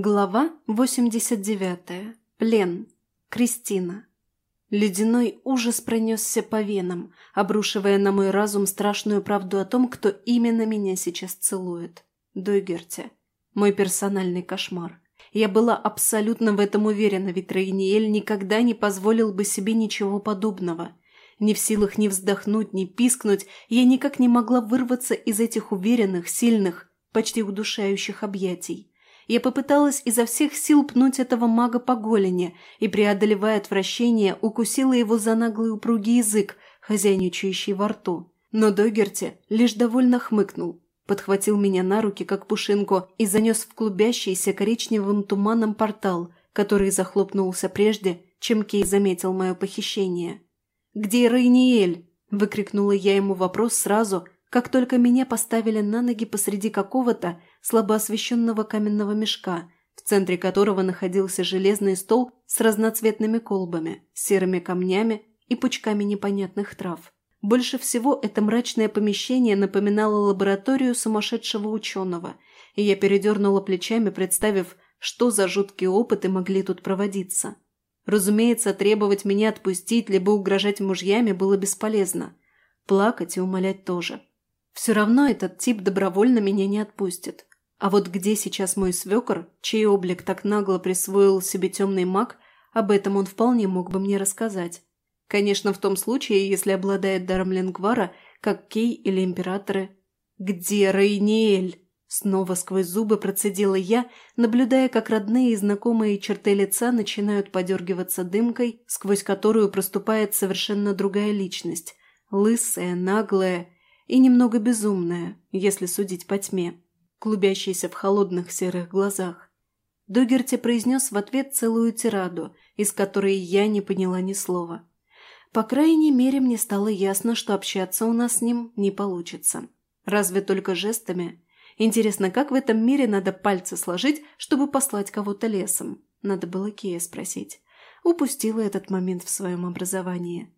Глава 89. Плен. Кристина. Ледяной ужас пронесся по венам, обрушивая на мой разум страшную правду о том, кто именно меня сейчас целует. Дойгерте. Мой персональный кошмар. Я была абсолютно в этом уверена, ведь Рейниэль никогда не позволил бы себе ничего подобного. Ни в силах ни вздохнуть, ни пискнуть, я никак не могла вырваться из этих уверенных, сильных, почти удушающих объятий. Я попыталась изо всех сил пнуть этого мага по голени и, преодолевая отвращение, укусила его за наглый упругий язык, хозяйничающий во рту. Но Догерти лишь довольно хмыкнул, подхватил меня на руки, как пушинку, и занес в клубящийся коричневым туманом портал, который захлопнулся прежде, чем Кей заметил мое похищение. «Где Рейниэль?» – выкрикнула я ему вопрос сразу, как только меня поставили на ноги посреди какого-то слабо освещенного каменного мешка, в центре которого находился железный стол с разноцветными колбами, серыми камнями и пучками непонятных трав. Больше всего это мрачное помещение напоминало лабораторию сумасшедшего ученого, и я передернула плечами, представив, что за жуткие опыты могли тут проводиться. Разумеется, требовать меня отпустить, либо угрожать мужьями было бесполезно. Плакать и умолять тоже. Все равно этот тип добровольно меня не отпустит. А вот где сейчас мой свекор, чей облик так нагло присвоил себе темный маг, об этом он вполне мог бы мне рассказать. Конечно, в том случае, если обладает даром Ленгвара, как Кей или Императоры. «Где Рейниэль?» Снова сквозь зубы процедила я, наблюдая, как родные и знакомые черты лица начинают подергиваться дымкой, сквозь которую проступает совершенно другая личность. Лысая, наглая и немного безумная, если судить по тьме клубящийся в холодных серых глазах. Догерти произнес в ответ целую тираду, из которой я не поняла ни слова. По крайней мере, мне стало ясно, что общаться у нас с ним не получится. Разве только жестами. Интересно, как в этом мире надо пальцы сложить, чтобы послать кого-то лесом? Надо было Кея спросить. Упустила этот момент в своем образовании.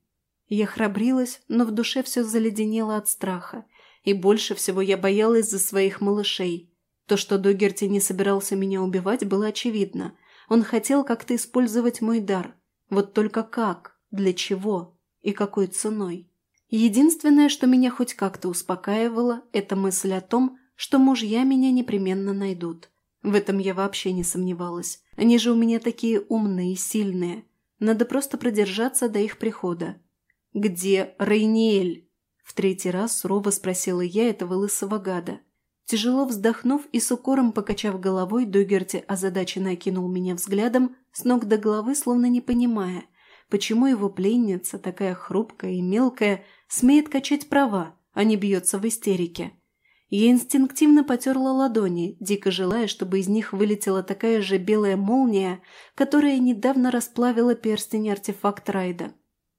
Я храбрилась, но в душе все заледенело от страха, и больше всего я боялась за своих малышей. То, что Догерти не собирался меня убивать, было очевидно. Он хотел как-то использовать мой дар. Вот только как, для чего и какой ценой. Единственное, что меня хоть как-то успокаивало, это мысль о том, что мужья меня непременно найдут. В этом я вообще не сомневалась. Они же у меня такие умные и сильные. Надо просто продержаться до их прихода. «Где Рейниэль?» В третий раз сурово спросила я этого лысого гада. Тяжело вздохнув и с укором покачав головой, Догерти озадаченно окинул меня взглядом, с ног до головы словно не понимая, почему его пленница, такая хрупкая и мелкая, смеет качать права, а не бьется в истерике. Я инстинктивно потерла ладони, дико желая, чтобы из них вылетела такая же белая молния, которая недавно расплавила перстень артефакт Райда.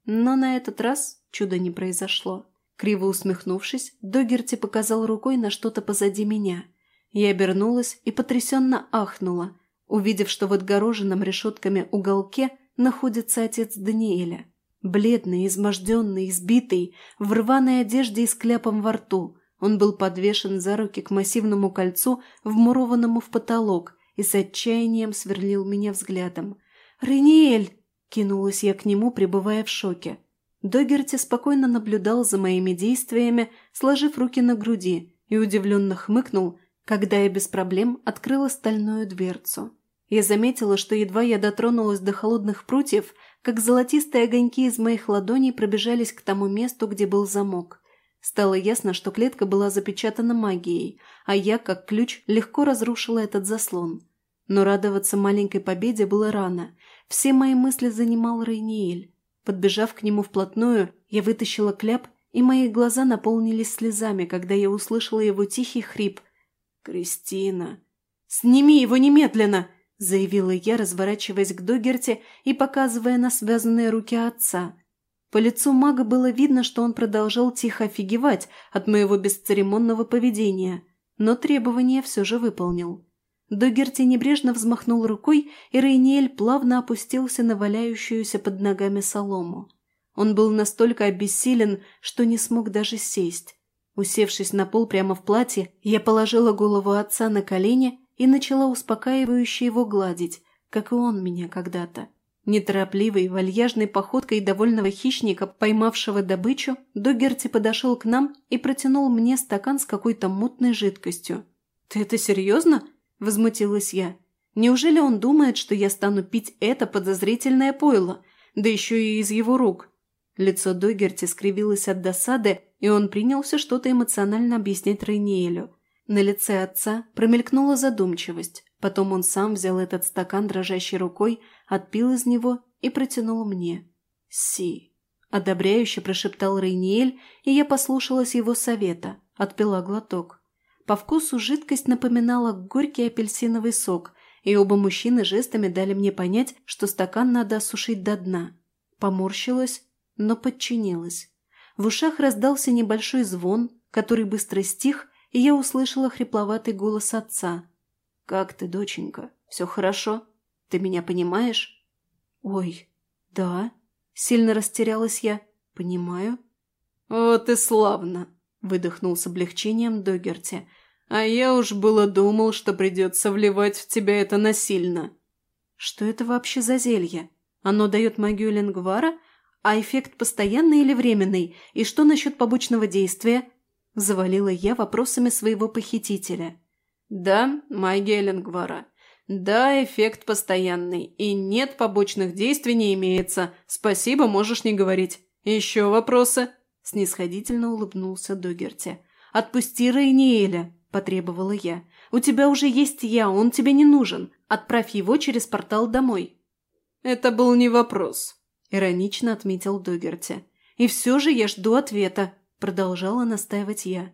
Но на этот раз чудо не произошло. Криво усмехнувшись, Догерти показал рукой на что-то позади меня. Я обернулась и потрясенно ахнула, увидев, что в отгороженном решетками уголке находится отец Даниэля. Бледный, изможденный, избитый, в рваной одежде и с кляпом во рту. Он был подвешен за руки к массивному кольцу, вмурованному в потолок, и с отчаянием сверлил меня взглядом. «Рениэль!» – кинулась я к нему, пребывая в шоке. Догерти спокойно наблюдал за моими действиями, сложив руки на груди, и удивленно хмыкнул, когда я без проблем открыла стальную дверцу. Я заметила, что едва я дотронулась до холодных прутьев, как золотистые огоньки из моих ладоней пробежались к тому месту, где был замок. Стало ясно, что клетка была запечатана магией, а я, как ключ, легко разрушила этот заслон. Но радоваться маленькой победе было рано. Все мои мысли занимал Рейниэль. Подбежав к нему вплотную, я вытащила кляп, и мои глаза наполнились слезами, когда я услышала его тихий хрип. «Кристина!» «Сними его немедленно!» – заявила я, разворачиваясь к Догерте и показывая на связанные руки отца. По лицу мага было видно, что он продолжал тихо офигевать от моего бесцеремонного поведения, но требования все же выполнил. Догерти небрежно взмахнул рукой, и Рейниэль плавно опустился на валяющуюся под ногами солому. Он был настолько обессилен, что не смог даже сесть. Усевшись на пол прямо в платье, я положила голову отца на колени и начала успокаивающе его гладить, как и он меня когда-то. Неторопливой, вальяжной походкой довольного хищника, поймавшего добычу, Догерти подошел к нам и протянул мне стакан с какой-то мутной жидкостью. «Ты это серьезно?» – возмутилась я. «Неужели он думает, что я стану пить это подозрительное пойло, да еще и из его рук?» Лицо Догерти скривилось от досады, и он принялся что-то эмоционально объяснять Рейниэлю. На лице отца промелькнула задумчивость. Потом он сам взял этот стакан дрожащей рукой, отпил из него и протянул мне. «Си!» – одобряюще прошептал Рейниэль, и я послушалась его совета, отпила глоток. По вкусу жидкость напоминала горький апельсиновый сок, и оба мужчины жестами дали мне понять, что стакан надо осушить до дна. Поморщилась, но подчинилась. В ушах раздался небольшой звон, который быстро стих, и я услышала хрипловатый голос отца. «Как ты, доченька? Все хорошо? Ты меня понимаешь?» «Ой, да», — сильно растерялась я. «Понимаю». «Вот и славно», — выдохнул с облегчением Догерти. «А я уж было думал, что придется вливать в тебя это насильно». «Что это вообще за зелье? Оно дает магию Ленгвара? А эффект постоянный или временный? И что насчет побочного действия?» Завалила я вопросами своего похитителя. «Да, магия Ленгвара. Да, эффект постоянный. И нет побочных действий не имеется. Спасибо, можешь не говорить. Еще вопросы?» Снисходительно улыбнулся Догерти. «Отпусти Рейниэля», – потребовала я. «У тебя уже есть я, он тебе не нужен. Отправь его через портал домой». «Это был не вопрос», – иронично отметил Догерти. «И все же я жду ответа», – продолжала настаивать я.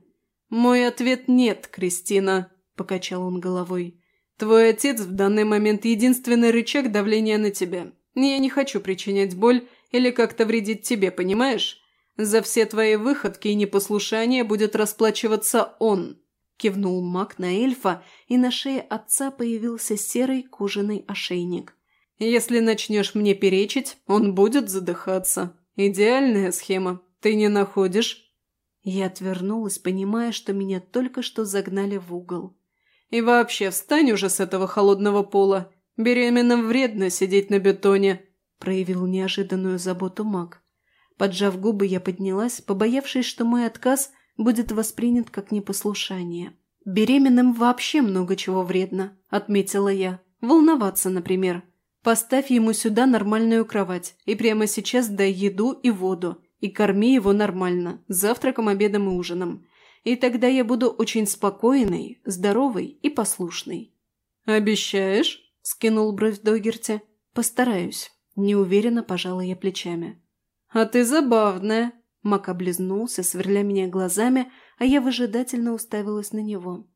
«Мой ответ нет, Кристина», – покачал он головой. «Твой отец в данный момент единственный рычаг давления на тебя. Я не хочу причинять боль или как-то вредить тебе, понимаешь? За все твои выходки и непослушания будет расплачиваться он», – кивнул маг на эльфа, и на шее отца появился серый кожаный ошейник. «Если начнешь мне перечить, он будет задыхаться. Идеальная схема. Ты не находишь?» Я отвернулась, понимая, что меня только что загнали в угол. «И вообще, встань уже с этого холодного пола. Беременным вредно сидеть на бетоне», – проявил неожиданную заботу маг. Поджав губы, я поднялась, побоявшись, что мой отказ будет воспринят как непослушание. «Беременным вообще много чего вредно», – отметила я. «Волноваться, например. Поставь ему сюда нормальную кровать и прямо сейчас дай еду и воду. И корми его нормально, завтраком, обедом и ужином. И тогда я буду очень спокойной, здоровой и послушной». «Обещаешь?» – скинул бровь Догерти. «Постараюсь». Неуверенно пожала я плечами. «А ты забавная!» Мак облизнулся, сверля меня глазами, а я выжидательно уставилась на него.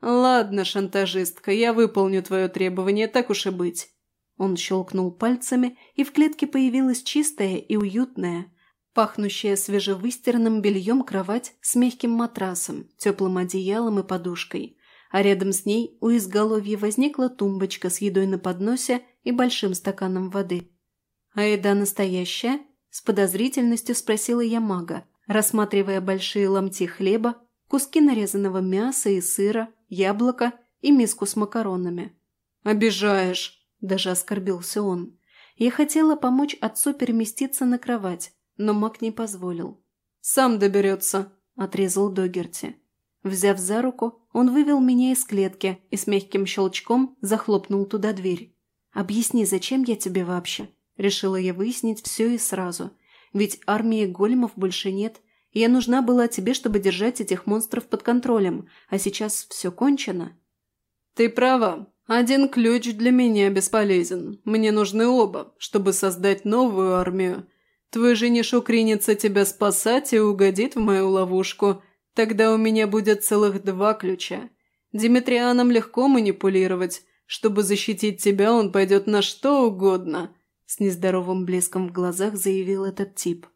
«Ладно, шантажистка, я выполню твое требование, так уж и быть». Он щелкнул пальцами, и в клетке появилась чистая и уютная, Пахнущая свежевыстиранным бельем кровать с мягким матрасом, теплым одеялом и подушкой. А рядом с ней у изголовья возникла тумбочка с едой на подносе и большим стаканом воды. «А еда настоящая?» – с подозрительностью спросила я мага, рассматривая большие ломти хлеба, куски нарезанного мяса и сыра, яблоко и миску с макаронами. «Обижаешь!» – даже оскорбился он. Я хотела помочь отцу переместиться на кровать, но маг не позволил. «Сам доберется», – отрезал Догерти. Взяв за руку, он вывел меня из клетки и с мягким щелчком захлопнул туда дверь. «Объясни, зачем я тебе вообще?» Решила я выяснить все и сразу. Ведь армии големов больше нет, я нужна была тебе, чтобы держать этих монстров под контролем, а сейчас все кончено. «Ты права. Один ключ для меня бесполезен. Мне нужны оба, чтобы создать новую армию, Твой женишок ринется тебя спасать и угодит в мою ловушку. Тогда у меня будет целых два ключа. Димитрианом легко манипулировать. Чтобы защитить тебя, он пойдет на что угодно», – с нездоровым блеском в глазах заявил этот тип.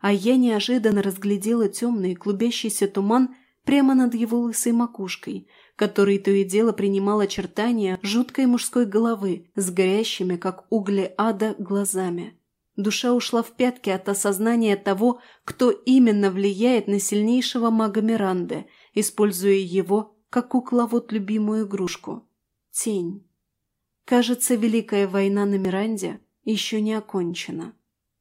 А я неожиданно разглядела темный клубящийся туман прямо над его лысой макушкой, который то и дело принимал очертания жуткой мужской головы с горящими, как угли ада, глазами. Душа ушла в пятки от осознания того, кто именно влияет на сильнейшего мага Миранды, используя его как кукловод любимую игрушку. Тень. Кажется, Великая война на Миранде еще не окончена.